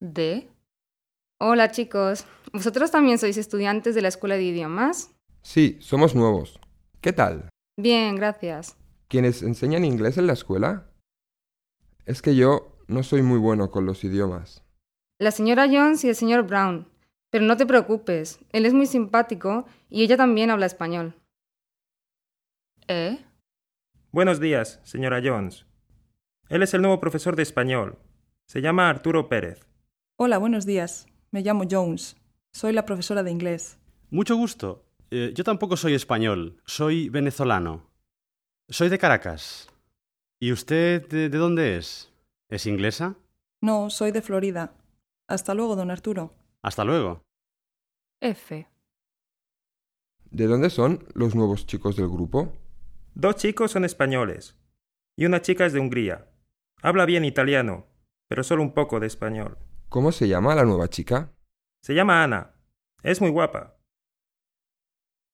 D. Hola chicos, ¿vosotros también sois estudiantes de la escuela de idiomas? Sí, somos nuevos. ¿Qué tal? Bien, gracias. ¿Quiénes enseñan inglés en la escuela? Es que yo no soy muy bueno con los idiomas. La señora Jones y el señor Brown. Pero no te preocupes, él es muy simpático y ella también habla español. ¿Eh? Buenos días, señora Jones. Él es el nuevo profesor de español. Se llama Arturo Pérez. Hola, buenos días. Me llamo Jones. Soy la profesora de inglés. Mucho gusto. Eh, yo tampoco soy español, soy venezolano. Soy de Caracas. ¿Y usted de, de dónde es? ¿Es inglesa? No, soy de Florida. Hasta luego, don Arturo. Hasta luego. F. ¿De dónde son los nuevos chicos del grupo? Dos chicos son españoles y una chica es de Hungría. Habla bien italiano, pero solo un poco de español. ¿Cómo se llama la nueva chica? Se llama Ana. Es muy guapa.